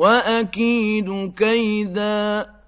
وَأَكِيدُ كَيْدًا